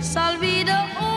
wird das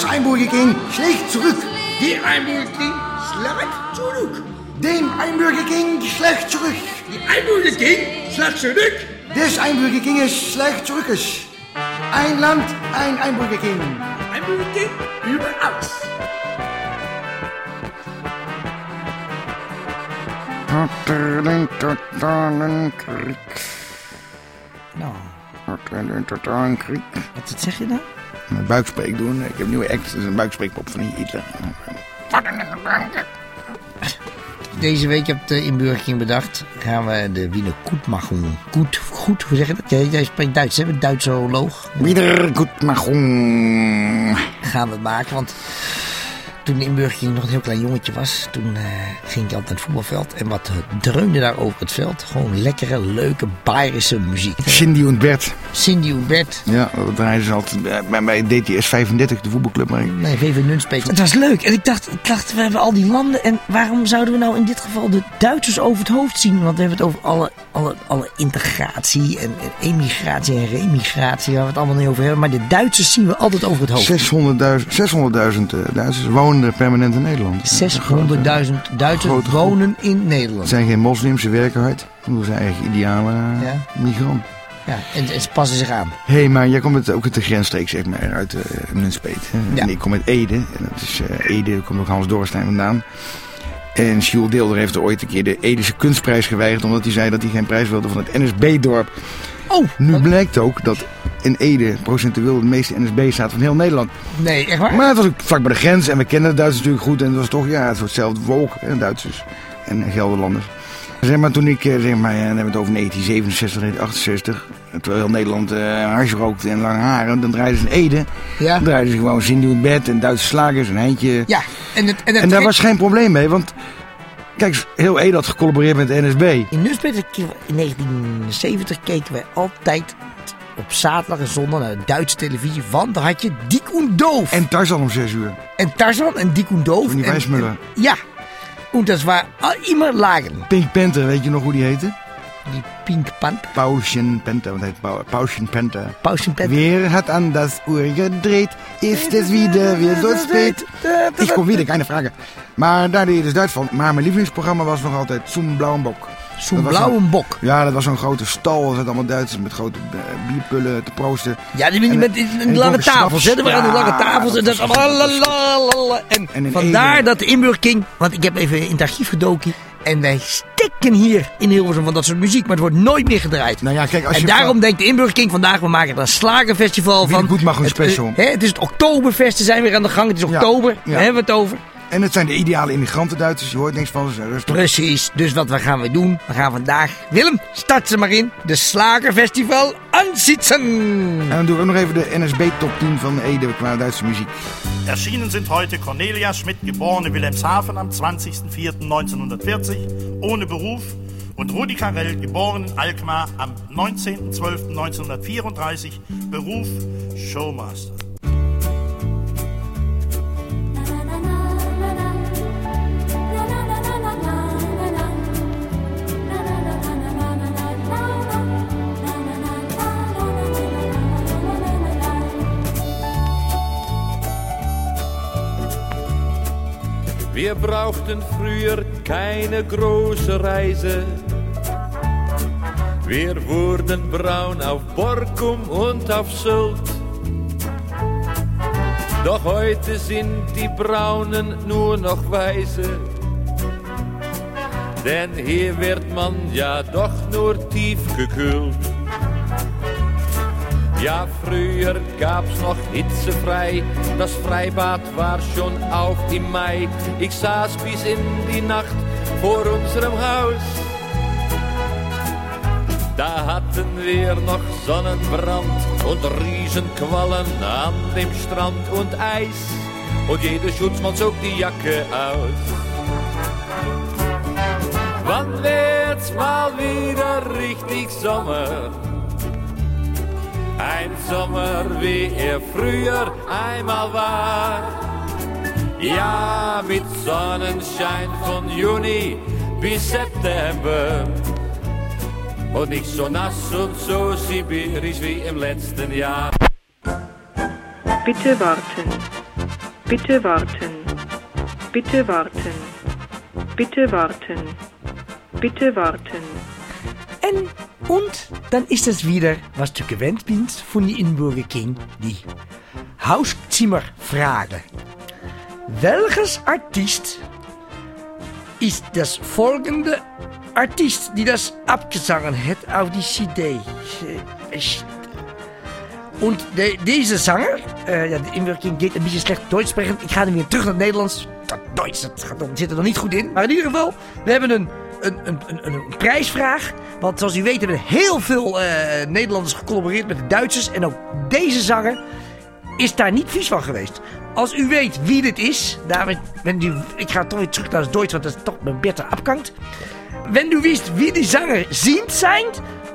Das Einbürger ging schlecht zurück. Die Einbürger ging schlecht zurück. Dem Einbürger ging schlecht zurück. Die Einbürger ging schlecht zurück. Des Einbürger ging es schlecht zurück. Ein Land, ein Einbürger ging. Einbürger ging überaus. Nou, Een totale kriek. wat zeg je nou? Een buikspreek doen. Ik heb een nieuwe act. Dat is een buikspreekpop van Hitler. Deze week heb de inburgering bedacht. Gaan we de Wiener Koetmachung. Goed, goed, hoe zeg je dat? Jij, jij spreekt Duits, hè? Een Duitse horoloog. Maar groen. Gaan we het maken, want toen de inburgering nog een heel klein jongetje was, toen eh, ging ik altijd naar het voetbalveld. En wat dreunde daar over het veld? Gewoon lekkere, leuke, Bayerische muziek. Cindy en Bert. Cindy Hubert, Ja, dat draaien ze altijd bij- bij, bij DTS 35, de voetbalclub. Maar Nee, VV Nunspeet. Het was leuk. En ik dacht, ik dacht, we hebben al die landen. En waarom zouden we nou in dit geval de Duitsers over het hoofd zien? Want we hebben het over alle, alle, alle integratie en, en emigratie en remigratie. Waar we het allemaal niet over hebben. Maar de Duitsers zien we altijd over het hoofd. 600.000 600.000 eh, Duitsers wonen permanent in Nederland. 600.000 Duitsers wonen in Het Nederland. zijn geen moslims, ze werken hard. Dat zijn eigenlijk ideale Ja. migranten. Ja, en, en ze passen zich aan. Hé, hey, maar jij komt uit, ook uit de grensstreek, zeg maar, uit uh, Nunspeet. Ja. En ik kom uit Ede. En dat is eh, Ede, daar komt ook Hans Dorstein vandaan. En Jules Deelder heeft er ooit een keer de Edische kunstprijs geweigerd... omdat hij zei dat hij geen prijs wilde van het NSB-dorp. Oh, Nu blijkt ook dat in Ede procentueel de meeste NSB staat van heel Nederland. nee, echt waar? Maar het was ook vlak bij de grens en we kennen de Duitsers natuurlijk goed. En het was toch, ja, het was hetzelfde volk, hè, Duitsers en Gelderlanders. Zeg maar, toen ik, eh, zeg maar, ja, dan hebben we het over 1967, 1968. Terwijl heel Nederland eh hars rookte en lange haren. Dan draaiden ze in Ede. Ja. Dan draaiden ze gewoon Cindy in bed en Duitse slagers en Heintje. Ja, en, het, en, het En daar was geen probleem mee, want... Kijk, heel Ede had gecollaboreerd met de NSB. In in 1970 keken wij altijd op zaterdag en zondag naar de Duitse televisie. Want dan had je und Doof. En Tarzan om 6 uur. En Tarzan en und Doof. Van die En- Wijsmuller. en- Ja. Und das war immer lagen. Pink Panther, weet je nog hoe die heette? Die Pink Pant. Pauschen Panther, heet Pau- Pauschen Panther. Pauschen Pant. Wer hat an das Uhr gedreht? Ist es wieder weer zo spät? Ich kom wieder, keine Frage. Maar daar deed je dus Duits van. Maar mijn lievelingsprogramma was nog altijd Zo'n Blauwe Bok. Zo'n was blauwe bok. Ja, dat was zo'n grote stal. Er zaten allemaal Duitsers met grote eh, bierpullen te proosten. Ja, die, En- met die, en die die lange tafels. Hè? We hadden Ja, lange tafels. En, dat was en, vandaar dat de inburgering... Want ik heb even in het archief gedoken. En wij stikken hier in Hilversum van dat soort muziek. Maar het wordt nooit meer gedraaid. Nou ja, kijk, als en je... daarom denkt de Inburgering vandaag, we maken er een slagerfestival Wie van. goed mag een Het, hè, het is het Oktoberfest, ze zijn weer aan de gang. Het is Ja, oktober, ja. daar hebben we het over. En het zijn de ideale immigranten Duitsers. Je hoort niks van ze. rustig. Precies, dus wat we gaan we doen? We gaan vandaag, Willem, start ze maar in, de Slagerfestival aanzitten. En dan doen we ook nog even de NSB top 10 van Ede qua Duitse muziek. Erschienen sind heute Cornelia Schmidt, geborene Wilhelmshaven am 20.04.1940, ohne Beruf, und Rudi Carell, geboren in Alkmaar am 19.12.1934, Beruf Showmaster. Wir brauchten früher keine große Reise. Wir wurden braun auf Borkum und auf Sylt. Doch heute sind die Braunen nur noch Weiße. Denn hier wird man ja doch nur tief gekühlt. Ja, früher gab's noch hitzefrei. Das Freibad war schon auf im Mai. Ich saß bis in die Nacht vor unserem Haus. Da hatten wir noch Sonnenbrand und Riesenquallen an dem Strand und Eis. Und jeder Schutzmann zog die Jacke aus. Wann wird's mal wieder richtig Sommer? Ein Sommer, wie er früher einmal war. Ja, mit Sonnenschein von Juni bis September. Und nicht so nass und so sibirisch wie im letzten Jahr. Bitte warten. Bitte warten. Bitte warten. Bitte warten. Bitte warten. En, und dann ist es wieder, was du gewöhnt bist von die Inburger King, die Hauszimmerfrage. Welches Artist ist das folgende Artist, die das abgesangen hat auf die CD? Und de, deze zanger, äh, ja, de Inburger King geht ein bisschen schlecht Deutsch sprechen. Ik ga hem weer terug naar het Nederlands. Dat Duits, dat zit er nog niet goed in. Maar in ieder geval, we hebben een, een, een, een, een, een prijsvraag. Want zoals u weet hebben heel veel eh, Nederlanders gecollaboreerd met de Duitsers. En ook deze zanger is daar niet vies van geweest. Als u weet wie dit is, daarmee, wenn u, ik ga toch weer terug naar het Duits, want dat is toch mijn beter abkankt. Wenn du wisst, wie die Sänger sind, zijn,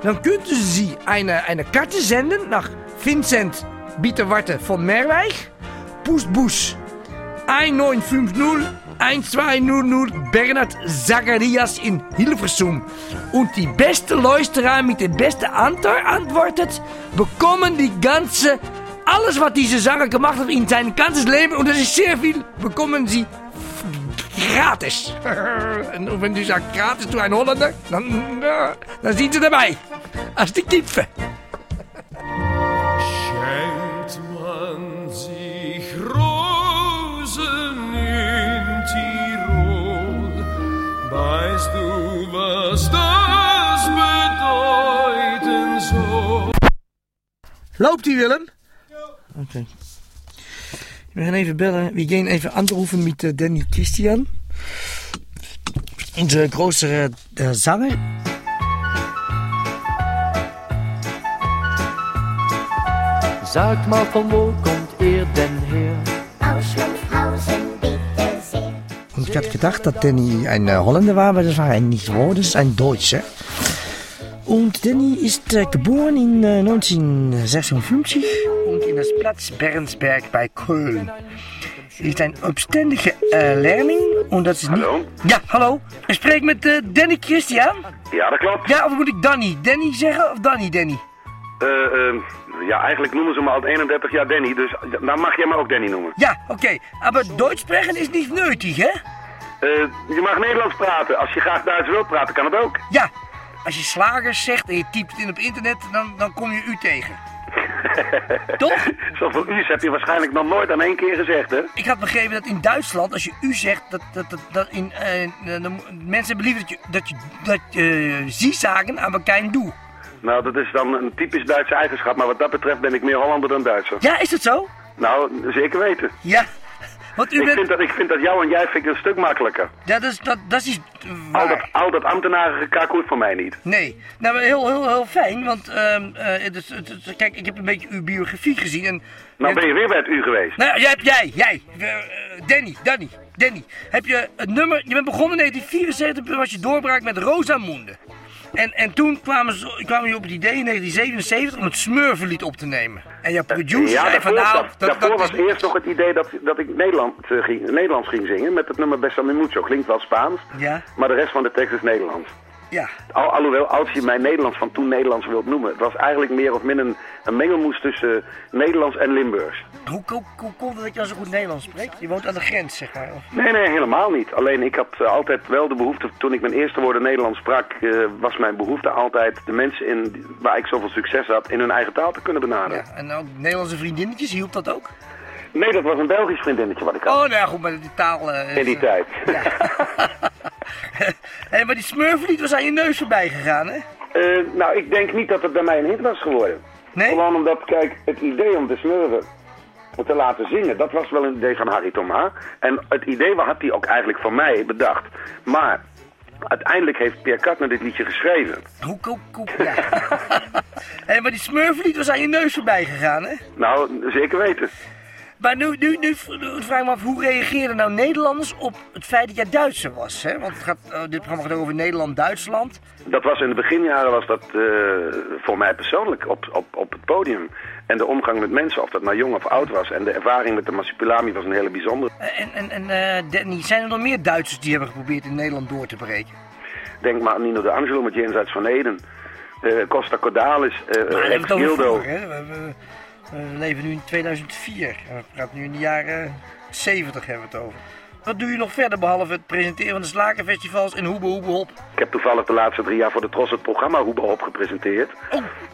dann könnten Sie eine, eine Karte senden nach Vincent Bieterwarte von Merwijk, Poestboes 1950 1200 Bernhard Zacharias in Hilversum. Und die beste Luisteraar mit dem besten Antwort antwortet, bekommen die ganze, alles was diese Sänger gemacht hat in sein ganzes Leben, und das ist sehr viel, bekommen sie gratis. Und wenn du gratis zu ein Holländer, dann, dann sind sie dabei. Als die Kipfen. Weißt du, was das bedeuten soll? Loopt hij, Willem? Oké. We gaan even bellen. We gaan even anrufen met eh, Danny Christian. Onze grootste eh, zanger. Sagt mal, von wo kommt ihr denn her? Ich hatte gedacht, dass Danny ein äh, Holländer war, aber das war er nicht so. Das ist ein Deutscher. Und Danny ist äh, geboren in äh, 1956 und in das Platz Bernsberg bei Köln. Er ist ein opstandige äh, Leerling ist nicht... Hallo? Ja, hallo. Ik spreek met eh, Danny Christian. Ja, dat klopt. Ja, of moet ik Danny? Danny zeggen of Danny Danny? Eh, eh, ja, eigenlijk noemen ze me al 31 jaar Danny, dus dan mag jij me ook Danny noemen. Ja, oké. Maar Deutsch sprechen is niet nötig, hè? Eh, je mag Nederlands praten. Als je graag Duits wilt praten, kan het ook. Ja. Als je slagers zegt en je typt het in op internet, dan, dan kom je u tegen. Toch? Zoveel u's heb je waarschijnlijk nog nooit aan één keer gezegd, hè? Ik had begrepen dat in Duitsland, als je u zegt, dat, dat, dat, dat in, eh, de- mensen hebben liever dat je, dat je, dat je sie sagen, aber kein du. Nou, dat is dan een typisch Duitse eigenschap, maar wat dat betreft ben ik meer Hollander dan Duitser. Ja, is dat zo? Nou, zeker weten. Ja. Want u Ik bent... vind, dat, ik vind dat jou en jij vind ik een stuk makkelijker. Ja, dat is, dat, dat is Al dat, waar. al dat ambtenarengekraak hoeft voor mij niet. Nee, nou heel, heel, heel fijn, want is- kijk, ik heb een beetje uw biografie gezien en... Nou ben je weer bij het u geweest. Nou jij, jij, jij, eh, Danny, Danny, Danny. Heb je het nummer, je bent begonnen in 1974, toen was je doorbraak met Rosamunde. En, en toen kwamen, ze, kwamen je op het idee in 1977 om het Smurfenlied op te nemen. En jouw producer Ja, zei van nou, dat, dat, daarvoor dat was is... eerst nog het idee dat, dat ik Nederland, eh, ging, Nederlands ging zingen met het nummer Besame Mucho. Klinkt wel Spaans, Ja, maar de rest van de tekst is Nederlands. Ja. Al, alhoewel, als je mij Nederlands van toen Nederlands wilt noemen, het was eigenlijk meer of min een, een mengelmoes tussen Nederlands en Limburgs. Hoe, hoe, hoe komt het dat je al zo goed Nederlands spreekt? Je woont aan de grens, zeg maar. Of- Nee, nee, helemaal niet. Alleen ik had eh, altijd wel de behoefte, toen ik mijn eerste woorden Nederlands sprak, eh, was mijn behoefte altijd de mensen in, waar ik zoveel succes had, in hun eigen taal te kunnen benaderen. Ja, en ook Nederlandse vriendinnetjes, hielp dat ook? Nee, dat was een Belgisch vriendinnetje wat ik had. Oh, nou ja, goed, maar die taal... eh, in die tijd. eh, Hé, maar die smurflied was aan je neus voorbij gegaan, hè? Eh, nou, ik denk niet dat het bij mij een hit was geworden. Nee? Gewoon omdat, kijk, het idee om de smurfen te laten zingen, dat was wel een idee van Harry Thomas. En het idee had hij ook eigenlijk van mij bedacht. Maar uiteindelijk heeft Pierre Katner dit liedje geschreven. Hoe, hoe, ja. Maar die smurflied was aan je neus voorbij gegaan, hè? Nou, zeker weten. Maar nu, nu, nu, vraag ik me af, hoe reageerden nou Nederlanders op het feit dat jij Duitser was, hè? Want het gaat, eh, dit programma gaat over Nederland-Duitsland. Dat was in de beginjaren was dat eh, voor mij persoonlijk op, op, op het podium. En de omgang met mensen, of dat nou jong of oud was. En de ervaring met de Marsupilami was een hele bijzondere. Eh, En, en, en Danny, zijn er nog meer Duitsers die hebben geprobeerd in Nederland door te breken? Denk maar aan Nino de Angelo met Jenseits van Eden. Costa Cordalis, eh Maar we hè? We, leven nu in 2004. En we praten nu in de jaren 70 hebben we het over. Wat doe je nog verder behalve het presenteren van de slakenfestivals en hoebe hoebe hop? Ik heb toevallig de laatste drie jaar voor de Tros het programma Hoeba op gepresenteerd.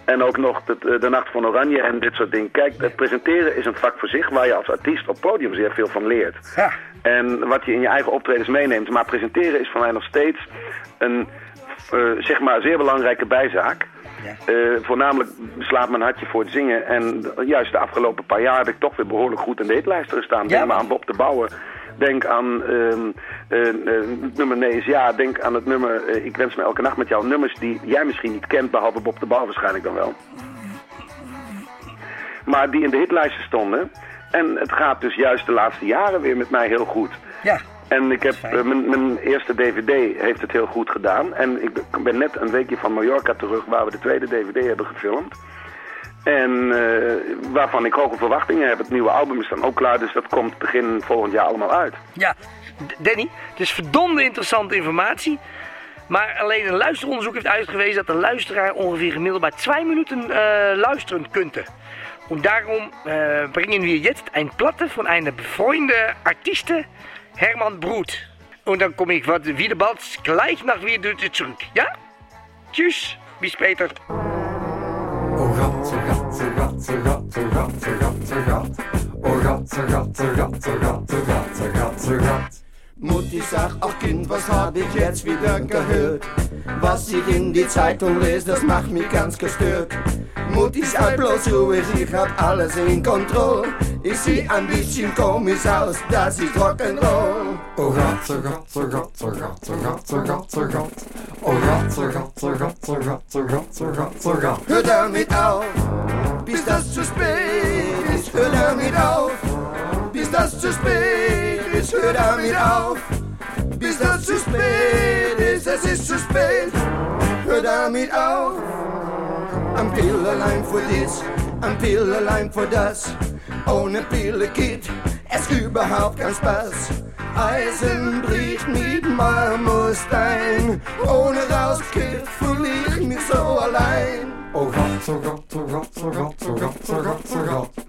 En ook nog de, de Nacht van Oranje en dit soort dingen. Kijk, het presenteren is een vak voor zich waar je als artiest op podium zeer veel van leert. Ja. En wat je in je eigen optredens meeneemt. Maar presenteren is voor mij nog steeds een eh, zeg maar zeer belangrijke bijzaak. Eh, voornamelijk slaat mijn hartje voor het zingen. En juist de afgelopen paar jaar heb ik toch weer behoorlijk goed in de hitlijsten gestaan. Denk maar aan Bob de Bouwer. Denk aan eh, het nummer Nee is Ja. Denk aan het nummer Ik wens me elke nacht met jou. Nummers die jij misschien niet kent, behalve Bob de Bouwer waarschijnlijk dan wel. Maar die in de hitlijsten stonden. En het gaat dus juist de laatste jaren weer met mij heel goed. Ja. En ik heb, eh, mijn, mijn eerste dvd heeft het heel goed gedaan. En ik ben- net een weekje van Mallorca terug waar we de tweede dvd hebben gefilmd. En eh, waarvan ik hoge verwachtingen heb. Het nieuwe album is dan ook klaar, dus dat komt begin volgend jaar allemaal uit. Ja, Danny, het is verdomde interessante informatie. Maar alleen een luisteronderzoek heeft uitgewezen dat een luisteraar ongeveer gemiddeld bij twee minuten äh, luisteren kunt. Und darum äh, bringen wir jetzt ein Platte von einer befreunde Artiste, Hermann Brut. Und dann komme ich wat- wieder bald gleich nach wieder zurück. Ja? Tschüss, bis später. Oh rat, oh rat, oh rat, oh rat, oh rat, oh rat, oh rat. Oh rat, oh rat, oh rat, oh rat, oh rat, oh rat, oh rat. Mutti sagt, ach Kind, was hab ich jetzt wieder gehört? Was ich in die Zeitung lese, das macht mich ganz gestört. Mutti sei bloß ruhig, ich hab alles in Kontrolle. Ich seh ein bisschen komisch aus, das ist Rock'n'Roll. Oh rat, oh rat, oh rat, oh rat, oh rat, oh rat, oh rat. Oh rat, oh rat, oh rat, oh rat, oh rat, oh rat, oh rat. Hör damit auf, bis das zu spät ist. Hör damit auf, bis das zu spät ist. Hör damit auf, bis das zu spät ist. Es ist zu spät. Hör damit auf. Am Ein Pillerlein für dies, ein Pillerlein für das. Ohne Pille geht es überhaupt kein Spaß. Eisen bricht mit Marmorstein. Ohne Rauskiff fühl ich mich so allein. Oh rat, oh rat, oh rat, oh rat, oh rat, oh rat, oh rat.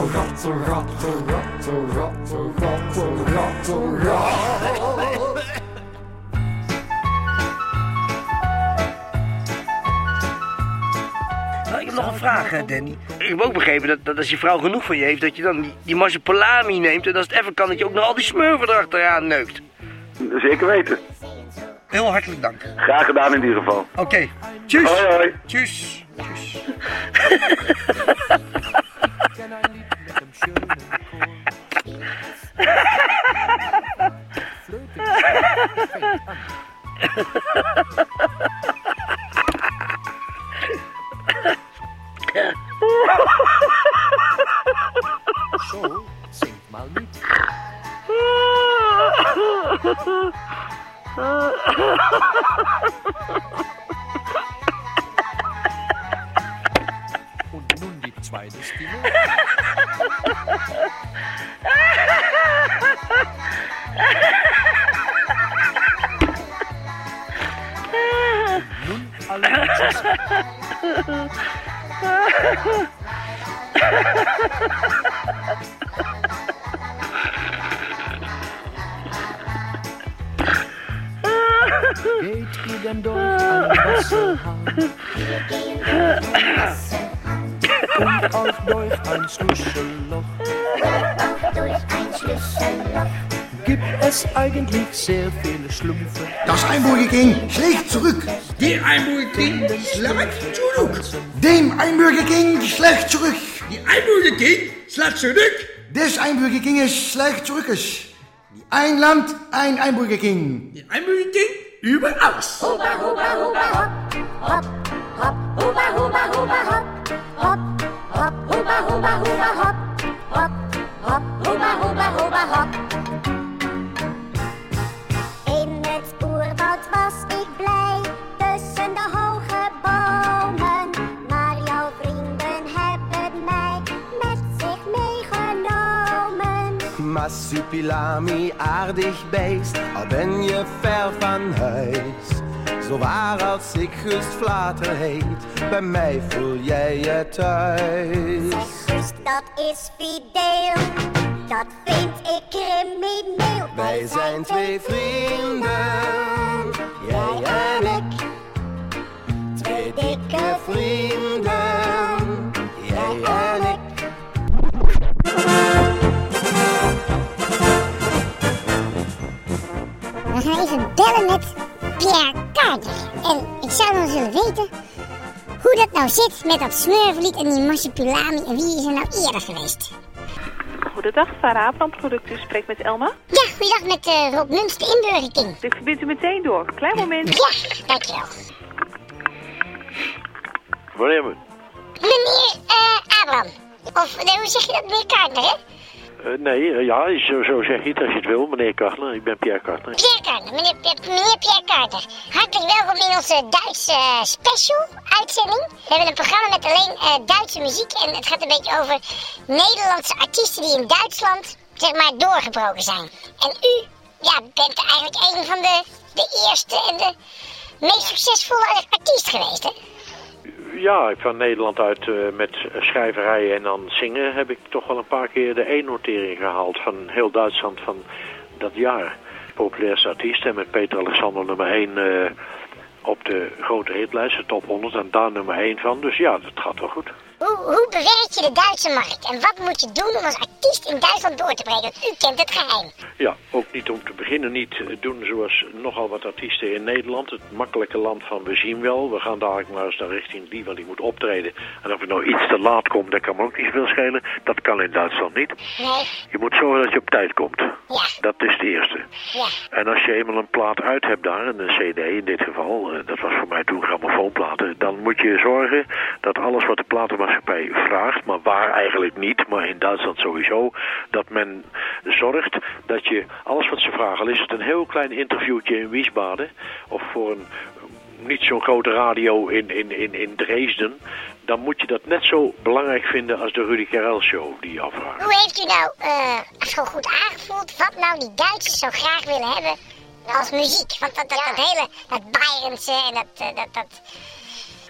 ik heb nog een vraag, hè, Danny. Ik heb ook begrepen dat, dat als je vrouw genoeg van je heeft, dat je dan die, die marsupilami neemt. En als het even kan, dat je ook nog al die smurfen erachteraan neukt. Zeker weten. Heel hartelijk dank. Graag gedaan in ieder geval. Oké, tjus. Hoi, hoi. Tjus. Tjus. So, singt mal mit. Eigentlich sehr viele Schlümpfe? Das Einburger King schlägt zurück. Der Einburger King schlägt zurück. Dem Einburger King schlägt zurück. Die Einburger King schlägt zurück. Des Einburger Kinges schlägt zurück. Die Ein Land, ein Einburger King. Der Einburger King überaus. Hoeba, hoeba, hoeba, hop, hop, Massupilami, aardig beest, al ben je ver van huis. Zo waar als ik Gust Vlater heet, bij mij voel jij je thuis. Dus dat is fideel, dat vind ik crimineel. Wij zijn twee vrienden, jij en ik. Twee dikke vrienden, even bellen met Pierre Carter. En ik zou dan zullen weten hoe dat nou zit met dat smurflied en die marsupilami en wie is er nou eerder geweest. Goedendag, Sarah van Product. U spreekt met Elma. Ja, goeiedag met eh, Rob Munster in Burger King. Ik verbind u meteen door. Klein moment. Ja, dankjewel. Wanneer we? Meneer eh, Abraham. Of nee, hoe zeg je dat, meneer Carter, hè? Eh, nee, eh, ja, zo, zo zeg je het als je het wil, meneer Kartner. Ik ben Pierre Kartner. Pierre Carter, meneer, Pierre Carter. Hartelijk welkom in onze Duitse eh, special uitzending. We hebben een programma met alleen Duitse muziek. En het gaat een beetje over Nederlandse artiesten die in Duitsland, zeg maar, doorgebroken zijn. En u, ja, bent eigenlijk een van de, de eerste en de meest succesvolle artiest geweest, hè? Ja, van Nederland uit eh, met schrijverij en dan zingen heb ik toch wel een paar keer de E-notering gehaald van heel Duitsland van dat jaar. Populairste artiest en met Peter Alexander nummer 1 op de grote hitlijst, de top 100 en daar nummer 1 van. Dus ja, dat gaat wel goed. Hoe, hoe bewerk je de Duitse markt? En wat moet je doen om als artiest in Duitsland door te breken? Want u kent het geheim. Ja, ook niet om te beginnen niet eh, doen zoals nogal wat artiesten in Nederland. Het makkelijke land van we zien wel. We gaan dadelijk maar eens naar richting die, want die moet optreden. En of het nou iets te laat komt, dat kan me ook niet zoveel schelen. Dat kan in Duitsland niet. Nee. Je moet zorgen dat je op tijd komt. Ja. Dat is het eerste. Ja. En als je eenmaal een plaat uit hebt daar, een cd in dit geval, eh, dat was voor mij toen grammofoonplaten, dan moet je zorgen dat alles wat de platenmaatschappij vraagt, maar waar eigenlijk niet, maar in Duitsland sowieso, dat men zorgt dat je alles wat ze vragen, al is het een heel klein interviewtje in Wiesbaden, of voor een niet zo'n grote radio in, in, in, in Dresden, dan moet je dat net zo belangrijk vinden als de Rudy Karel show die je afvraagt. Hoe heeft u nou eh zo goed aangevoeld wat nou die Duitsers zo graag willen hebben als muziek? Want dat, dat, dat hele, dat Bayernse en dat, eh, dat, dat...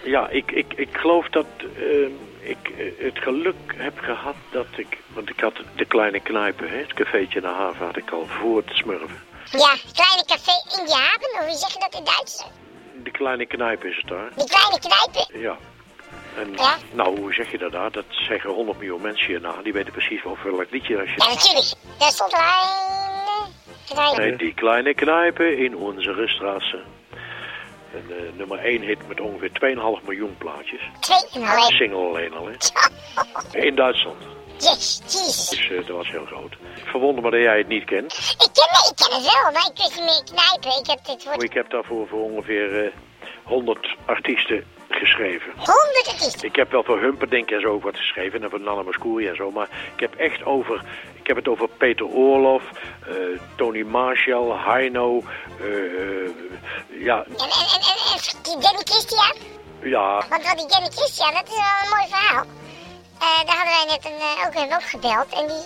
Ja, ik, ik, ik geloof dat ehm, ik eh, het geluk heb gehad dat ik... Want ik had de kleine knijpen, hè, het cafeetje in de haven had ik al voor het smurven. Ja, kleine café Indiaben, of hoe zeg je dat in Duits? De kleine knijp is het daar. Die kleine knijpen. Ja. En Ja? nou, hoe zeg je dat daar? Dat zeggen 100 miljoen mensen hier na. Die weten precies wel welk liedje als je... Ja, natuurlijk. Dat is kleine... kleine... Nee, die kleine knijpen in onze straat. En eh, nummer 1 hit met ongeveer 2,5 miljoen plaatjes. Twee en alleen. Single alleen al, hè. In Duitsland. Yes. Dus eh, dat was heel groot. Ik verwonder me dat jij het niet kent. Ik ken, ik ken het wel, maar ik wist niet meer knijpen. Ik heb dit woord... Ik heb daarvoor voor ongeveer eh 100 artiesten geschreven. Honderd artiesten. Ik heb wel voor Humperdinck en zo ook wat geschreven en voor Nana Mouskouri en zo, maar ik heb echt over, heb het over Peter Oorlof, eh, Tony Marshall, Heino, eh, ja, En, en, en, en, die Danny Christian? ja, Want die Danny Christian, dat is wel een mooi verhaal. Eh, daar hadden wij net een, ook even opgebeld. En die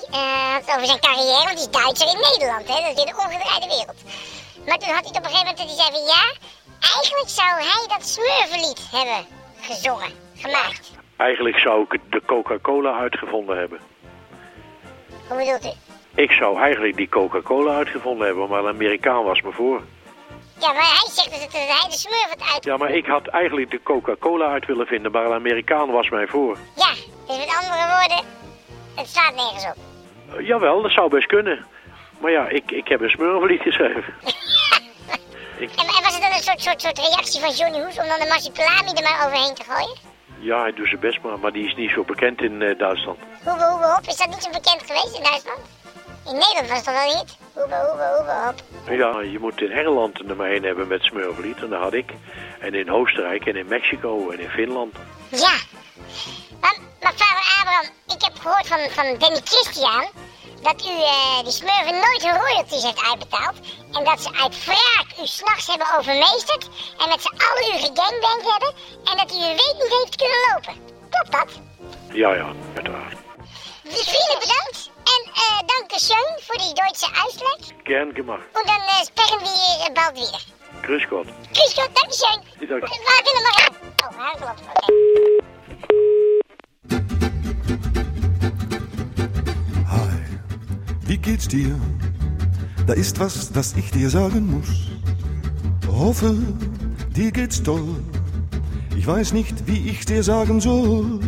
had het over zijn carrière, want die is Duitser in Nederland, hè. Dat is in de omgedraaide wereld. Maar toen had hij het op een gegeven moment, dat hij zei van ja, eigenlijk zou hij dat smurvenlied hebben gezongen, gemaakt. Eigenlijk zou ik de Coca-Cola uitgevonden hebben. Hoe bedoelt u? Ik zou eigenlijk die Coca-Cola uitgevonden hebben, maar een Amerikaan was me voor. Ja, maar hij zegt dus dat hij de smurf het uit... Ja, maar ik had eigenlijk de Coca-Cola uit willen vinden, maar een Amerikaan was mij voor. Ja, dus met andere woorden, het staat nergens op. Eh, jawel, dat zou best kunnen. Maar ja, ik, ik heb een smurfenlied geschreven. En, en was het dan een soort, soort, soort reactie van Johnny Hoes om dan de marsupilami er maar overheen te gooien? Ja, hij doet zijn best maar, maar die is niet zo bekend in eh, Duitsland. Hoebe, hoebe, hop, is dat niet zo bekend geweest in Duitsland? In Nederland was toch wel hit? Hoebe, hoebe, hoebe, hop. Ja, je moet in Engeland een nummer 1 hebben met smurfenlied, en dat had ik. En in Oostenrijk en in Mexico en in Finland. Ja. Maar, maar vader Abraham, ik heb gehoord van, van Danny Christian dat u eh, die smurfen nooit hun royalties heeft uitbetaald. En dat ze uit wraak u s'nachts hebben overmeesterd. En met z'n allen u gegangbankt hebben. En dat u uw weet niet heeft kunnen lopen. Klopt dat? Ja, ja, uiteraard. Vielen bedankt. En äh, danke schön voor die Duitse Ausleg. Gern gemacht. Und dann äh, sprechen wir äh, bald wieder. Grüß Gott. Grüß Gott, danke schön. Danke. Waar willen we gaan? Oh, Hageland. Oké. Wie geht's dir? Da ist was, das ich dir sagen muss. Hoffe, dir geht's toll. Ich weiß nicht, wie ich dir sagen soll.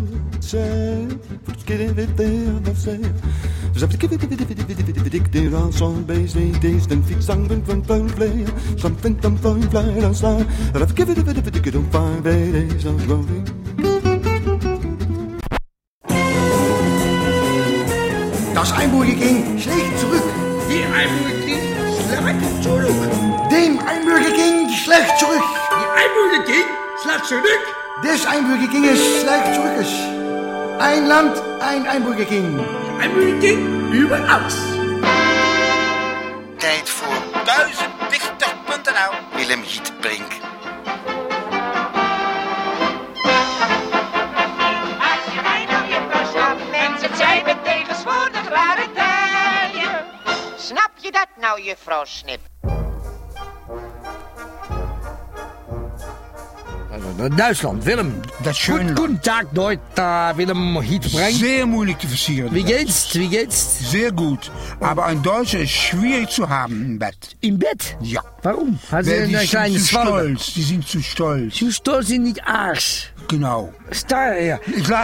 Einburger King schlägt zurück. Die Einburger King schlägt zurück. Dem schlägt zurück. Die Einburger King schlägt zurück. Des schlägt zurück. Ein Land, ein King. Einburger King überaus. Tijd voor 1000dichter.nl Willem Gietbrink. Als je mij nou je snapt, mensen, het zijn met tegenwoordig rare tijden. Snap je dat nou, juffrouw Snip? Duitsland, Willem. Das schöne Gut, Guten Tag, Deuter Willem Hietbrink. Sehr moeilijk te versieren. Wie geht's? Wie geht's? Sehr gut. Aber ein Deutscher ist schwierig zu haben im Bett. Im Bett? Ja. Warum? Hat sie Weil eine kleine stolz. Die sind zu stolz. Zu stolz sind nicht Arsch. Genau. Star, ja.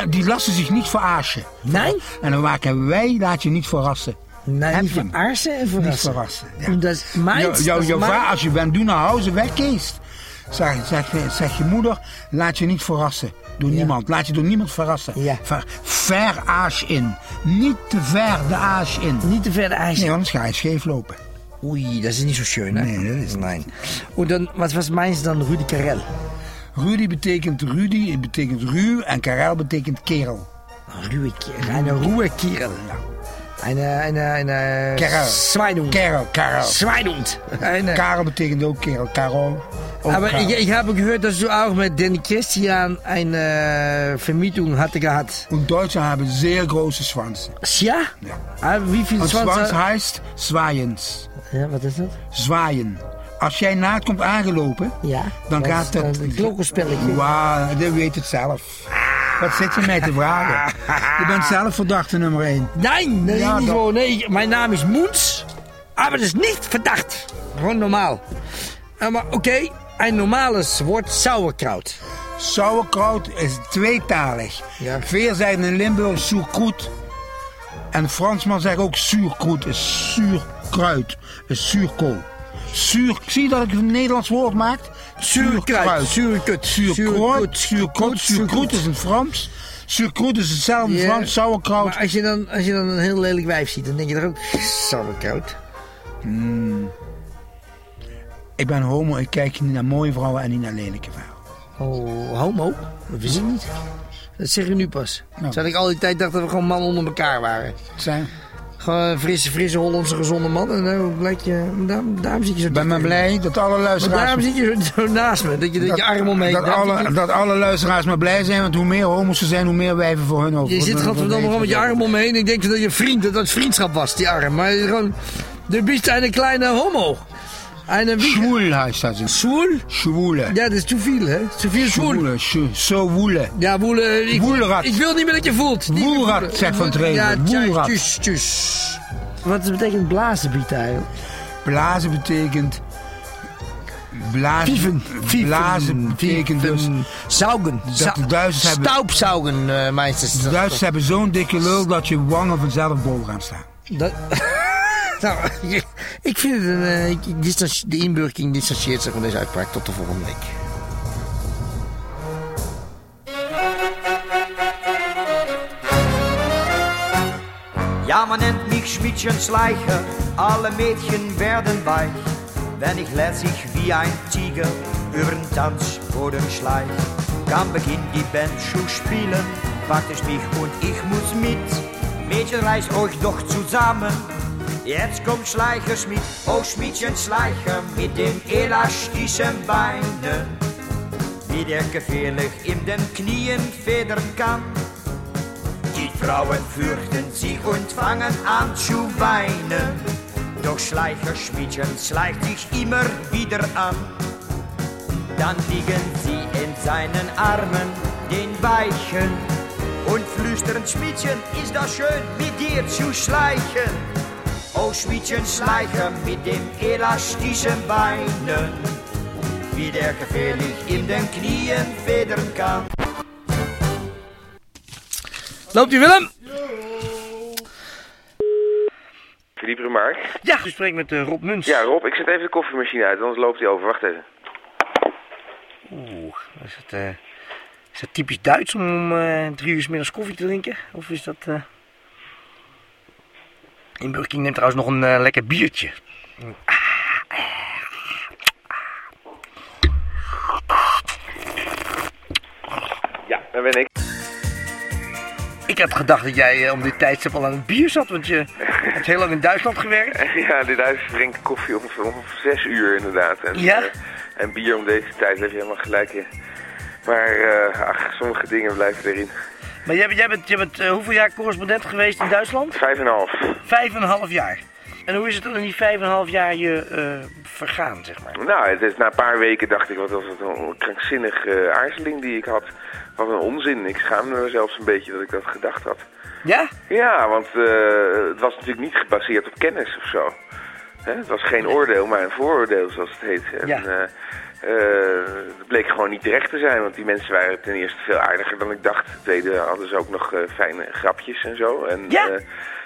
Die lassen zich niet verarschen. Nee? En dan maken wij, laat je niet verrassen. Nee, niet verarsen en verrassen. Niet verrassen. Ja. Und das meint, Jou- jou- als je bent doen naar huis weggeest, zeg, zeg, zeg je moeder, laat je niet verrassen door niemand. Laat je door niemand verrassen. Ver, ver aas in. Niet te ver de aas in. Niet te ver de aas Nee, anders ga je scheef lopen. Oei, dat is niet zo schön, hè? Nee, dat is Nein. Und dann, was, was meinst du dann Rudi Carell? Rudy betekent Rudy, het betekent ruw en Karel betekent kerel. Ruhe Kerel. Eine Ruhe Kerel. Eine, eine, eine... Kerel. Schweinhund. Kerel, Karel. Schweinhund. Eine... Karel betekent ook kerel, Karel. Aber ich, ich habe gehört, dass du auch mit Danny Christian eine Vermietung hatte gehabt. Und Deutsche haben sehr große Schwanz. Ja? Ah, wie viel Und Schwanz? Schwanz heißt zwaaiens. Ja, wat is dat? Zwaaien. Als jij naakt komt aangelopen, Ja. dan Dat gaat dat... een glockenspelletje. Wauw, dat weet het zelf. Wat zit je mij te vragen? Je bent zelf verdachte nummer 1. Nee, nee, Ja, niet dat- zo. Nee, mijn naam is Moens. Maar het is niet verdacht. Gewoon normaal. Eh, maar oké, een normales woord sauerkraut. Sauerkraut is tweetalig. Veer zeggen in Limburg zoerkroet. En Fransman zegt ook zuurkroet, is zuurkruid, is zuurkool. Zuur, zie je dat ik een Nederlands woord maak? Zuurkruid, zuurkut, zuurkroet is in Frans. Zuurkroet is hetzelfde Ja, Frans, sauerkraut. Maar als je, dan, als je dan een heel lelijk wijf ziet, dan denk je er ook sauerkraut. Hmm. Ik ben homo, ik kijk niet naar mooie vrouwen en niet naar lelijke vrouwen. Oh, homo? Dat wist ik niet. Dat zeg je nu pas. Terwijl ik al die tijd dacht dat we gewoon mannen onder elkaar waren. Zijn. Gewoon frisse, frisse Hollandse gezonde man. En dan blijkt je... Daarom, daarom zit je zo... Ik ben maar blij dat alle Maar luisteraars... daarom zit je zo, naast me. Dat je dat, je arm omheen... Dat daarom alle, dat alle luisteraars maar blij zijn, want hoe meer homo's er zijn, hoe meer wijven voor hun over. Je zit dat gewoon met je arm omheen. Ik denk dat je vriend, dat dat vriendschap was, die arm. Maar gewoon, de bist een kleine homo. Eine wie? Schwul heißt das. Schwul? Schwule. Ja, das ist zu viel, hè? Zu viel schwul. Schwule. Sch- So woele. Ja, woele. Ik, Woelrad. ik wil niet meer dat je voelt. Woelrad, zegt Van Treden. Ja, tjus, Woelrad. tjus, tjus. Wat betekent blazenbiet eigenlijk? Blazen betekent... Blazen, Vieven. Vieven. blazen betekent dus... Saugen. Dat Sa- de Duitsers hebben... Staubsaugen, eh meesters. De Duitsers hebben zo'n dikke lul dat je wangen vanzelf boven gaan staan. Dat... nou, ik vind het een... eh, de inburgering distancieert zich van deze uitspraak. Tot de volgende week. Ja, man nennt mich Schmiedchenschleicher, alle Mädchen werden weich, wenn ich lässig wie ein Tiger übern Tanzboden schleich. Kann beginnt die Band zu spielen, fragt es mich und ich muss mit. Mädchen, reißt euch doch zusammen, jetzt kommt Schleicher Schmied, oh Schmiedchenschleicher mit den elastischen Beinen, wie der gefährlich in den Knien federn kann. Die Frauen fürchten sich und fangen an zu weinen. Doch Schleicher Schmiedchen schleicht sich immer wieder an. Dann liegen sie in seinen Armen, den Weichen, und flüstern, Schmiedchen, ist das schön, mit dir zu schleichen. Schmiedchen, Schleicher mit dem elastischen Beinen, wie der gefährlich in den Knien federn kann. Loopt u Willem? Philippe Remark. Ja, u spreekt met eh, Rob Muns. Ja, Rob, ik zet even de koffiemachine uit, anders loopt hij over. Wacht even. Oeh, is het, eh, is het typisch Duits om eh, drie uur 's middags koffie te drinken? Of is dat... In Burger King neemt trouwens nog een eh, lekker biertje. Ja, daar ben ik. Ik had gedacht dat jij eh, om dit tijdstip al aan het bier zat, want je hebt heel lang in Duitsland gewerkt. Ja, dit huis drinkt koffie om, om zes uur inderdaad. En, Ja? eh, en bier om deze tijd, heb je helemaal gelijk in. Maar ach, sommige dingen blijven erin. Maar jij, bent- jij bent, jij bent eh, hoeveel jaar correspondent geweest in Duitsland? Vijf en een half. Vijf en een half jaar. En hoe is het dan in die vijf en een half jaar je eh, vergaan, zeg maar? Nou, het is, na een paar weken dacht ik, wat was het een krankzinnige aarzeling die ik had. Wat een onzin. Ik schaamde me zelfs een beetje dat ik dat gedacht had. Ja? Ja, want eh, het was natuurlijk niet gebaseerd op kennis of zo. Hè? Het was geen oordeel, maar een vooroordeel, zoals het heet. En, Ja. Eh, eh, het bleek gewoon niet terecht te zijn, want die mensen waren ten eerste veel aardiger dan ik dacht. Ten tweede hadden ze ook nog eh, fijne grapjes en zo. En, Ja? eh,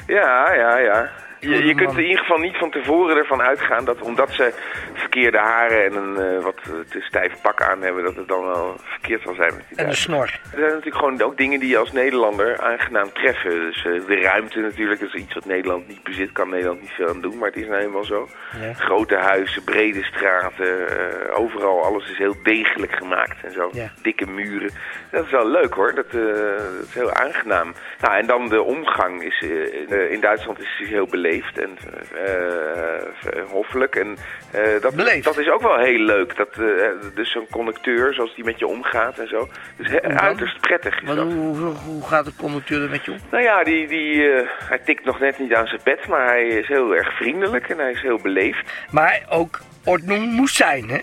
ja, ja, ja. Je, je kunt man. in ieder geval niet van tevoren ervan uitgaan dat omdat ze verkeerde haren en een eh, wat eh, te stijf pak aan hebben, dat het dan wel verkeerd zal zijn met die En een snor. Er zijn natuurlijk gewoon ook dingen die je als Nederlander aangenaam treffen. Dus eh, de ruimte natuurlijk, dat is iets wat Nederland niet bezit, kan Nederland niet veel aan doen, maar het is nou eenmaal zo. Ja. Grote huizen, brede straten, overal, alles is heel degelijk gemaakt en zo. Ja. Dikke muren. Dat is wel leuk hoor, dat, dat is heel aangenaam. Nou, en dan de omgang is, in- Duitsland is is heel beleefd en eh, eh, hoffelijk. En eh, dat, dat is ook wel heel leuk. Dat, dus zo'n conducteur, zoals die met je omgaat en zo. Dus he- uiterst prettig is dat. hoe, hoe, hoe gaat de conducteur er met je om? Nou ja, die, die, hij tikt nog net niet aan zijn bed, maar hij is heel erg vriendelijk en hij is heel beleefd. Maar ook ordnung moest zijn, hè?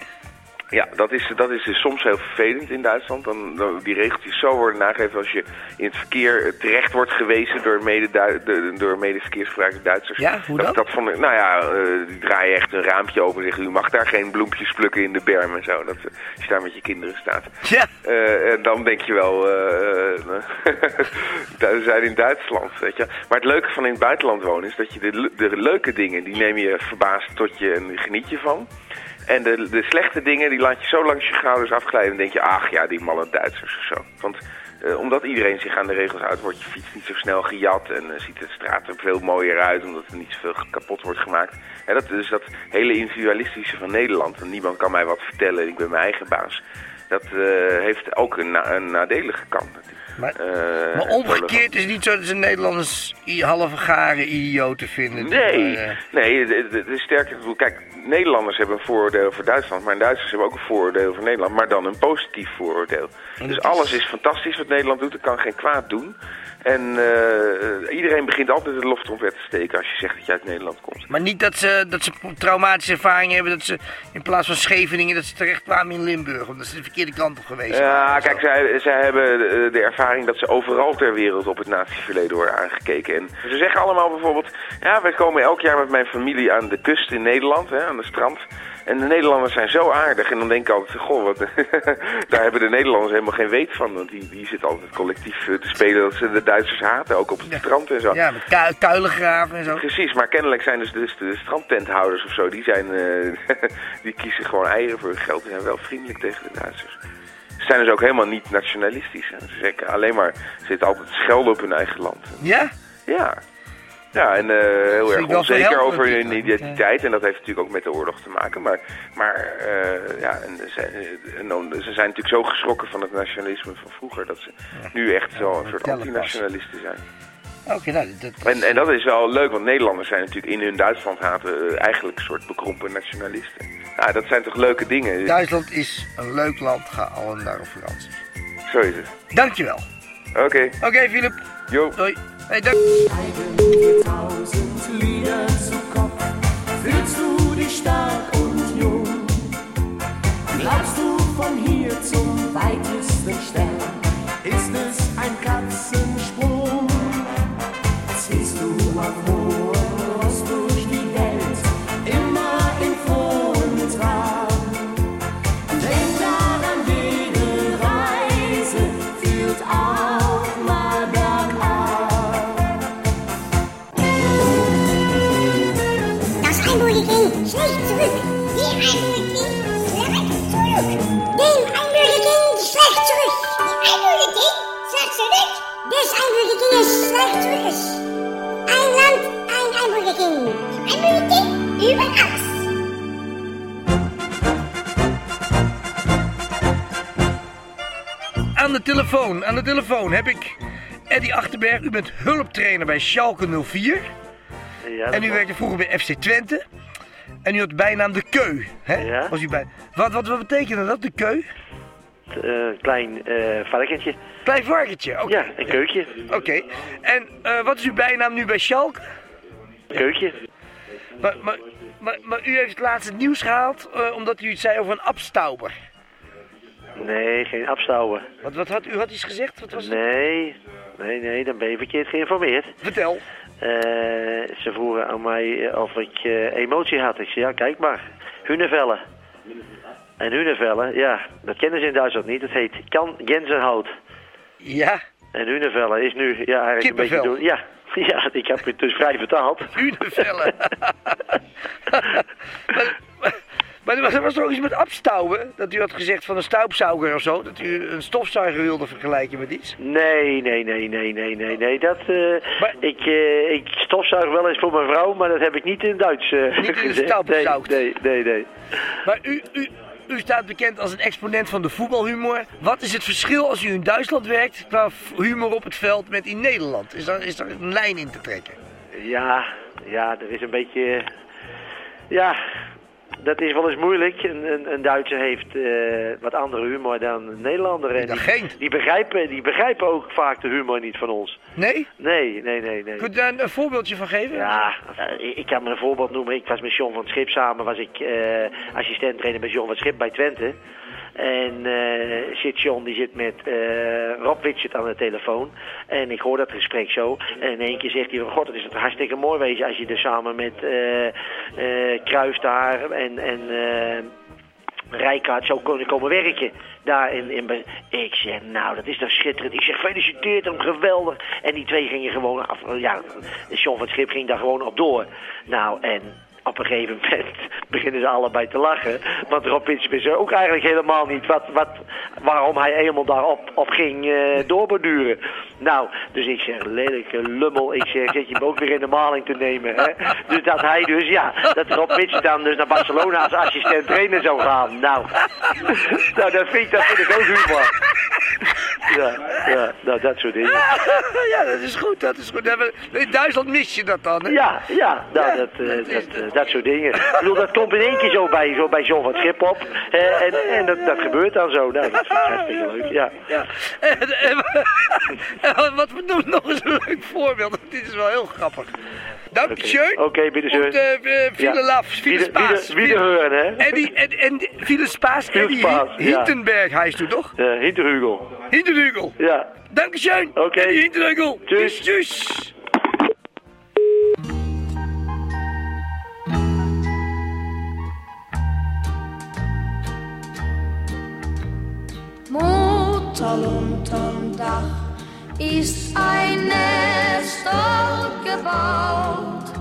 Ja, dat is, dat is dus soms heel vervelend in Duitsland. Dan, dan die regeltjes zo worden nagegeven als je in het verkeer eh, terecht wordt gewezen door, mede de, door medeverkeersgebruikers Duitsers. Ja, hoe dat? dan? dat ik, nou ja, eh, die draaien echt een raampje open en zeggen, u mag daar geen bloempjes plukken in de berm en zo. Dat, eh, als je daar met je kinderen staat. Ja. En dan denk je wel, we zijn in Duitsland, weet je. Maar het leuke van in het buitenland wonen is dat je de, de leuke dingen, die neem je verbaasd tot je en geniet je van. En de, de slechte dingen, die laat je zo langs je schouders afglijden en denk je, ach ja, die malle Duitsers of zo. Want eh, omdat iedereen zich aan de regels houdt, wordt je fiets niet zo snel gejat en eh, ziet de straat er veel mooier uit, omdat er niet zoveel kapot wordt gemaakt. En dat is dat hele individualistische van Nederland. En niemand kan mij wat vertellen, ik ben mijn eigen baas. Dat eh, heeft ook een, na- een nadelige kant. Maar, Eh, maar omgekeerd is het niet zo dat ze Nederlanders halve garen idioten vinden. Nee, Maar, eh, nee, bedoel, Kijk, Nederlanders hebben een vooroordeel voor Duitsland, maar Duitsers hebben ook een vooroordeel voor Nederland, maar dan een positief vooroordeel. Dus alles is fantastisch wat Nederland doet, het kan geen kwaad doen. En eh, iedereen begint altijd de loftrompet te steken als je zegt dat je uit Nederland komt. maar niet dat ze, dat ze traumatische ervaringen hebben, dat ze in plaats van Scheveningen, dat ze terecht kwamen in Limburg, omdat ze de verkeerde kant op geweest Ja, waren. kijk, zij, zij hebben de, de ervaring dat ze overal ter wereld op het natieverleden worden aangekeken. En ze zeggen allemaal bijvoorbeeld, ja, wij komen elk jaar met mijn familie aan de kust in Nederland, hè, aan de strand. En de Nederlanders zijn zo aardig. En dan denk ik altijd, goh, wat, daar hebben de Nederlanders helemaal geen weet van. Want die, die zitten altijd collectief eh, te spelen dat ze de Duitsers haten, ook op het strand en zo. Ja, met ku en zo. Precies, maar kennelijk zijn dus, dus de strandtenthouders of zo, die, zijn, eh, die kiezen gewoon eieren voor hun geld. Die zijn wel vriendelijk tegen de Duitsers. Ze zijn dus ook helemaal niet nationalistisch. Hè. Ze zeggen alleen maar, ze zitten altijd schelden op hun eigen land. Ja? Ja. Ja, en eh, heel erg onzeker over hun identiteit. En dat heeft natuurlijk ook met de oorlog te maken. Maar, maar eh, ja, en ze, en dan- ze zijn natuurlijk zo geschrokken van het nationalisme van vroeger... dat ze nu echt zo een soort antinationalisten zijn. Oké, nou, dat... En, en dat is wel leuk, want Nederlanders zijn natuurlijk in hun Duitsland haten eh, eigenlijk een soort bekrompen nationalisten. Ja, dat zijn toch leuke dingen? Duitsland is een leuk land, ga allen naar een vakantie. Zo is het. Dankjewel. Oké. Oké, Philip. Jo. Doei. Hey, dank. tausend Lieder zu Kopf, fühlst du dich stark und jung. Glaubst du von hier zum weitesten Stern, ist es ein Katzensprung. Über alles. Aan de telefoon, aan de telefoon heb ik Eddy Achterberg. U bent hulptrainer bij Schalke 04. Ja, en u werkte vroeger bij FC Twente. En u had de bijnaam de Keu. Hè? Ja. Was u bij... wat, wat, wat betekende dat, de Keu? Een klein eh varkentje. Klein varkentje, oké. Ja, een keukje. Oké. En eh, wat is uw bijnaam nu bij Schalke? Keukje. Maar, maar, maar, maar u heeft het nieuws gehaald eh, omdat u iets zei over een abstauber. Nee, geen afstouwen. Wat, wat had u had iets gezegd? Wat was het? Nee, nee, nee, dan ben je verkeerd geïnformeerd. Vertel. Eh, ze vroegen aan mij eh, of ik emotie had. Ik zei, ja, kijk maar. Hunevellen. En hunevellen, ja, dat kennen ze in Duitsland niet. Het heet kan Jensenhout. Ja. En hunevellen is nu, ja, eigenlijk een beetje doen. Ja, ja, ik heb het dus vrij vertaald. Hunevellen. Maar er was, er was ook iets met abstauwen. Dat u had gezegd van een staubsauger of zo. Dat u een stofzuiger wilde vergelijken met iets. Nee, nee, nee, nee, nee, nee, nee. Dat, eh, ik, eh, ik stofzuig wel eens voor mijn vrouw, maar dat heb ik niet in Duits eh, Niet in de gezegd. staalbezuigd. Nee, nee, nee, nee. Maar u, u, u staat bekend als een exponent van de voetbalhumor. Wat is het verschil als u in Duitsland werkt qua humor op het veld met in Nederland? Is daar, is daar een lijn in te trekken? Ja, ja, er is een beetje... Ja, dat is wel eens moeilijk. Een, een, een Duitser heeft eh, wat andere humor dan een Nederlander. En die, die, begrijpen, die begrijpen ook vaak de humor niet van ons. Nee? Nee, nee, nee, nee. Kunt u daar een, voorbeeldje van geven? Ja, eh, ik- kan me een voorbeeld noemen. Ik was met John van het Schip samen, was ik eh assistent trainer bij John van het Schip bij Twente. En eh zit John, die zit met eh Rob Witschet aan de telefoon. En ik hoor dat gesprek zo. En in één keer zegt hij, god, het is het hartstikke mooi wezen als je er samen met eh eh Kruis daar en, en Rijkaard zou kunnen komen werken. Daar in, in, ik zeg, nou, dat is toch schitterend. Ik zeg, gefeliciteerd hem, geweldig. En die twee gingen gewoon af. Ja, John van Schip ging daar gewoon op door. Nou, en op een gegeven moment beginnen ze allebei te lachen. Want Rob wist ook eigenlijk helemaal niet wat, wat, waarom hij helemaal daarop op ging eh doorborduren. Nou, dus ik zeg, lelijke lummel. Ik zeg, zit je hem ook weer in de maling te nemen. Hè? Dus dat hij dus, ja, dat Rob dan dus naar Barcelona als assistent trainer zou gaan. Nou, nou dat, vind ik, dat vind ik ook humor. Ja, ja, nou dat soort dingen. ja, dat is goed, dat is goed. In Duitsland mis je dat dan, hè? Ja, ja, nou, dat, eh, dat, eh, dat soort dingen. Ik bedoel, dat komt in één keer zo bij, zo bij John van Schip op. Eh, en en dat, dat gebeurt dan zo. Nou, dat vind ik hartstikke leuk, ja. Ja. En, en- en wat we doen nog eens een leuk voorbeeld. Dit is wel heel grappig. Dankeschön. Oké. Und, äh, viele Ja. Love, viele Spaß. wieder- wiederhören, hè? Eddie, Ed, Ed, viele Eddie Spaß, ja. Hintenberg heißt du doch? Uh, Hinterhugel. Hinterhügel. Ja. Dankeschön. Oké. Eddie Hinterhügel. Tschüss. Tschüss. Motel unterm Dach ist ein Nest dort gebaut.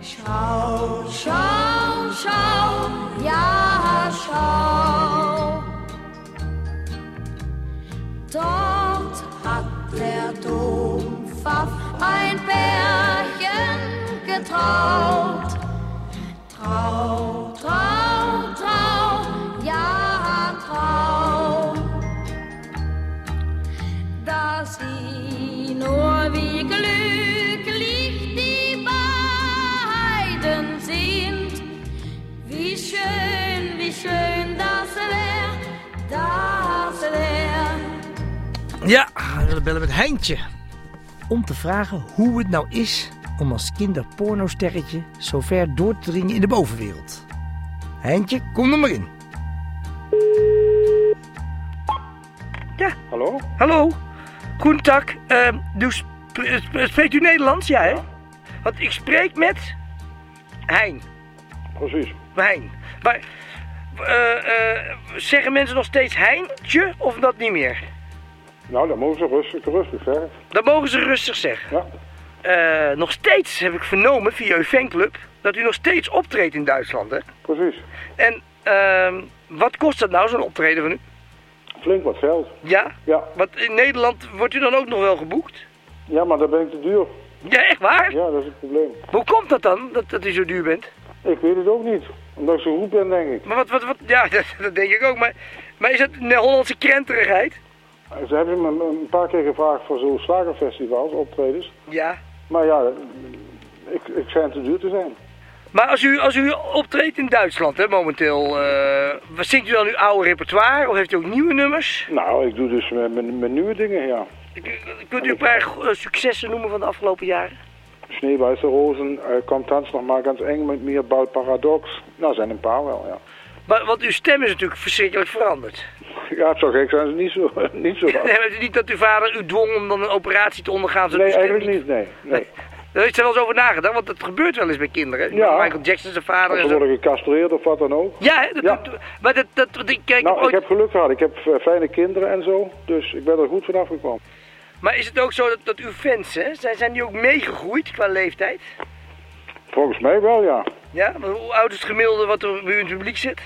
Schau, schau, schau, ja, schau. Dort hat der Dompfaff ein Pärchen getraut. Trau, trau, Ja, we willen bellen met Heintje. Om te vragen hoe het nou is om als kinderpornosterretje zo ver door te dringen in de bovenwereld. Heintje, kom er maar in. Ja. Hallo? Hallo. Goedendag. Ehm, du sp- sp- spreekt u Nederlands? Ja, hè? Want ik spreek met Hein. Precies. Hein. Maar eh, eh, zeggen mensen nog steeds Heintje of dat niet meer? Nou, dan mogen ze rustig, rustig zeggen. Dat mogen ze rustig zeggen. Ja. Eh, nog steeds heb ik vernomen via uw fanclub dat u nog steeds optreedt in Duitsland, hè? Precies. En ehm, wat kost dat nou, zo'n optreden van u? Flink wat geld. Ja? Ja. Want in Nederland wordt u dan ook nog wel geboekt? Ja, maar dan ben ik te duur. Ja, echt waar? Ja, dat is het probleem. Hoe komt dat dan, dat, dat u zo duur bent? Ik weet het ook niet. Omdat ik zo goed ben, denk ik. Maar wat, wat, wat, ja, dat, dat denk ik ook. Maar, maar is dat een Hollandse krenterigheid? Ze hebben me een paar keer gevraagd voor zo'n slagerfestivals, optredens. Ja. Maar ja, ik, ik schijn te duur te zijn. Maar als u, als u optreedt in Duitsland, hè, momenteel, eh, wat zingt u dan uw oude repertoire? Of heeft u ook nieuwe nummers? Nou, ik doe dus met, met, met nieuwe dingen, ja. Kunt u een paar eh, successen noemen van de afgelopen jaren? Schneeweiße Rozen, uh, Komt Tanz nog maar ganz eng met mir, Bald Paradox. Nou, zijn een paar wel, ja. Maar, want uw stem is natuurlijk verschrikkelijk veranderd. Ja, het zou gek zijn niet zo, niet zo was. Nee, maar het is niet dat uw vader u dwong om dan een operatie te ondergaan? Nee, eigenlijk niet, nee. nee. Daar heeft ze wel eens over nagedacht, want dat gebeurt wel eens bij kinderen. Ja. Michael Jackson, zijn vader Ze worden gecastreerd of wat dan ook. Ja, hè, dat, dat- maar dat, dat, ik kijk Nou, ooit... ik heb geluk gehad. Ik heb eh, fijne kinderen en zo. Dus ik ben er goed vanaf gekomen. Maar is het ook zo dat, dat uw fans, hè, zijn, zijn die ook meegegroeid qua leeftijd? Volgens mij wel, ja. Ja, maar hoe oud is het gemiddelde wat er bij u in het publiek zit?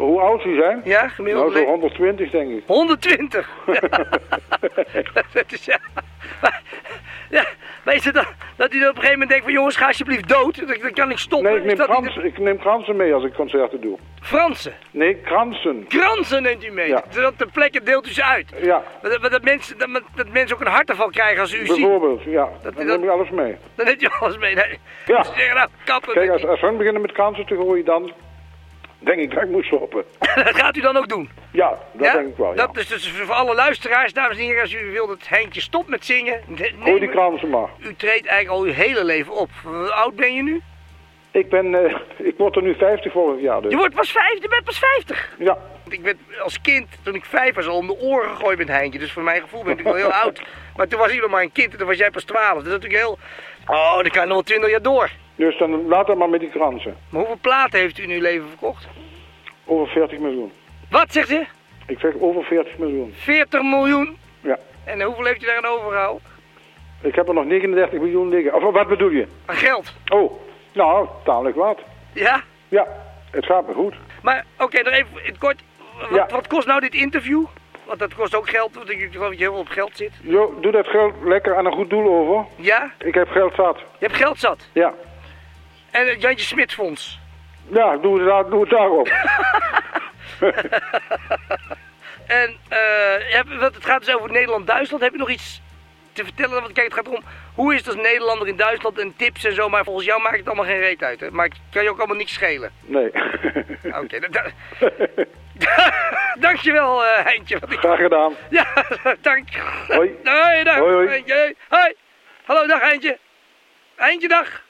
Hoe oud die zijn? Ja, gemiddeld Nou, zo le- 120 denk ik. 120! dat is ja. Maar, ja, het dan dat u dan op een gegeven moment denkt van jongens, ga alsjeblieft dood, dan kan ik stoppen. Nee, ik neem, dat ik neem kransen mee als ik concerten doe. de- Fransen. Nee, kransen. Kransen neemt u mee. Ja. Zodat ter plekke deelt u ze uit. Ja, Maar dat, dat, mensen, dat, dat mensen ook een hartaanval krijgen als u zien. bijvoorbeeld. Ja, Dat- dan dat- neem ik alles mee. Dan neemt u alles mee. Nee. Ja. Ze zeggen nou, kappen. Kijk, als, als hun beginnen met kransen te gooien, dan denk ik dat ik moet stoppen. dat gaat u dan ook doen. Ja, dat ja? denk ik wel, ja. Dat is dus voor alle luisteraars, dames en heren, als u wilt dat Heintje stopt met zingen. ne- Gooi die kransen maar. U treedt eigenlijk al uw hele leven op. Hoe oud ben je nu? Ik ben, eh, ik word er nu 50 volgend jaar dus. Je wordt pas 50, je bent pas 50. Ja. Ik ben als kind, toen ik vijf was, al om de oren gegooid met Heintje. Dus voor mijn gevoel ben ik wel heel oud. Maar toen was nog maar een kind en toen was jij pas 12. Dat is natuurlijk heel... Oh, dan kan je nog wel 20 jaar door. Dus dan laat dat maar met die kransen. Maar hoeveel platen heeft u in uw leven verkocht? Over 40 miljoen. Wat zegt u? Ik zeg over 40 miljoen. 40 miljoen? Ja. En hoeveel heeft u daar aan overgehouden? Ik heb er nog 39 miljoen liggen. Of wat bedoel je? Aan geld. Oh, Nou, tamelijk wat. Ja? Ja, het gaat me goed. Maar oké, nog even in het kort. Wat, Ja. wat kost nou dit interview? Want dat kost ook geld, want ik geloof dat je heel veel op geld zit. Jo, doe dat geld lekker aan een goed doel over. Ja? Ik heb geld zat. Je hebt geld zat. Ja. En het Jantje Smit Fonds. Ja, doe het, daar, doe het daarop. En eh, want het gaat dus over Nederland-Duitsland. Heb je nog iets te vertellen? Want kijk, het gaat erom, hoe is het als Nederlander in Duitsland en tips en zo. Maar volgens jou maakt het allemaal geen reet uit, hè? Maar het kan je ook allemaal niks schelen. Nee. Oké, da- da- dankjewel eh Heintje. ik- Graag gedaan. Ja, dank. Hoi. Hoi, dag. Hoi, hoi. Heintje. Hoi. Hallo, dag Heintje. Heintje, dag.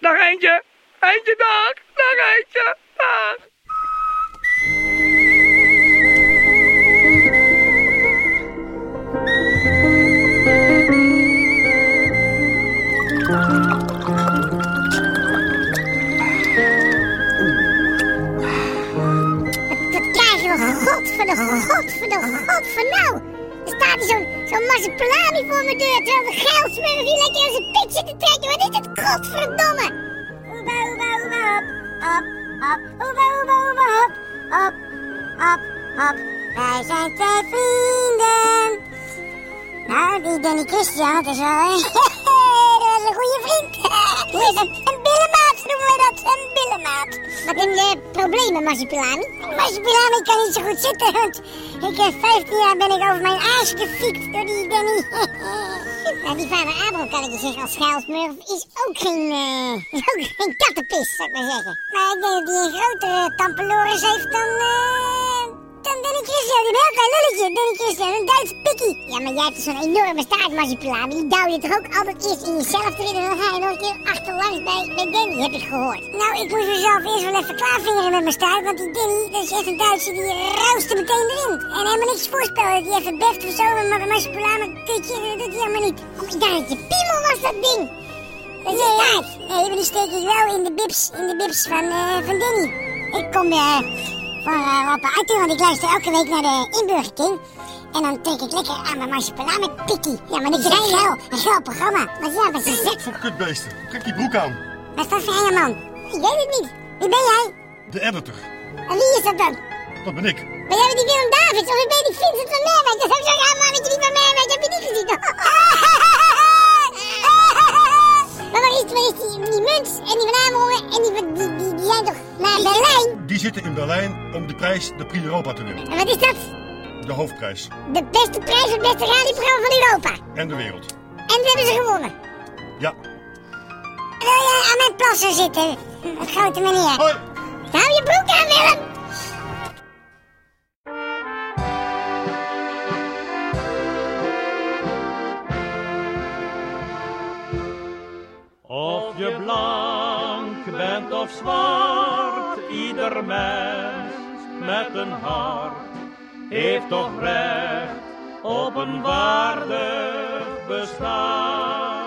Dag Heintje. Heintje, dag. Dag Heintje. Dag. Wat krijgen we? Godverde, godverde, godver nou. Staat hier zo'n zo'n marzipelami voor mijn deur, terwijl de geilsmurf hier lekker aan zijn pik zit te trekken. Wat is dit? Godverdomme. Oeba, oeba, oeba, hop, hop, hop. Oeba, oeba, oeba, hop, hop, hop, hop. Wij zijn twee vrienden. Nou, die Danny Christian, dat is wel... dat was een goede vriend. Hoe is dat? Een billenmaat noemen we dat, een billenmaat. Wat een uh, problemen, Marsipilami? Marsipilami kan niet zo goed zitten, want ik heb 15 jaar ben ik over mijn aas gefikt door die Danny. nou, die vader Abraham, kan ik je zeggen, als schuilsmurf is ook geen, eh, is ook geen kattenpis, zou ik maar zeggen. Maar ik denk dat hij een grotere tampeloris heeft dan, eh, dan Danny Christian. Die heeft een heel klein lulletje, Danny Christian, een Duits pikkie. Ja, maar jij hebt zo'n enorme staart, Marsipilami. Die douw je toch ook altijd eerst in jezelf erin en dan ga je nog een keer achterlangs bij, bij Danny, heb ik gehoord. Nou, ik moest mezelf eerst wel even klaarvingeren met mijn staart, want die Danny, dat is echt een Duitser, die roost er meteen erin. En helemaal niks voorspellen, dat hij even beft of zo, maar Marsipilami, kutje, dat doet hij helemaal niet. Oh, ik dacht dat je piemel was, dat ding. Dat is een staart. Nee, maar die steek ik wel in de bibs, in de bibs van, eh, van Danny. Ik kom eh van uh, op Arthur, want ik luister elke week naar de Inburger King. En dan trek ik lekker aan mijn marsipalaan met pikkie. Ja, maar dat is heel een geil programma. Wat is dat? Kutbeesten, trek die broek aan. Wat is dat voor enge man? Ik weet het niet. Wie ben jij? De editor, En wie is dat dan? dat ben ik. Ben jij die Willem Davids of ben ik Vincent van Merwijk? Dat is ook zo'n raar mannetje die van Merwijk. Heb je niet gezien? Maar waar is, waar is die, die Muns en die Van Amerongen en die, die, die, die zijn toch naar Berlijn? Die zitten in Berlijn om de prijs de Prix Europa te winnen. En wat is dat? De hoofdprijs. De beste prijs voor het beste radioprogramma van Europa. En de wereld. En dat hebben ze gewonnen. Ja. Wil jij aan mijn plassen zitten, grote meneer? Hoi. Hou je broek aan, Willem. Zwart, ieder mens met een hart heeft toch recht op een waardig bestaan.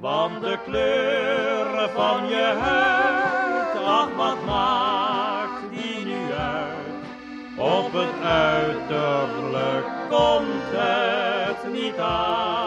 Want de kleur van je huid, ach wat maakt die nu uit? Op het uiterlijk komt het niet aan.